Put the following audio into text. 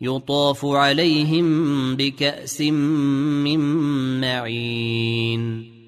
يطاف عليهم بكأس من معين.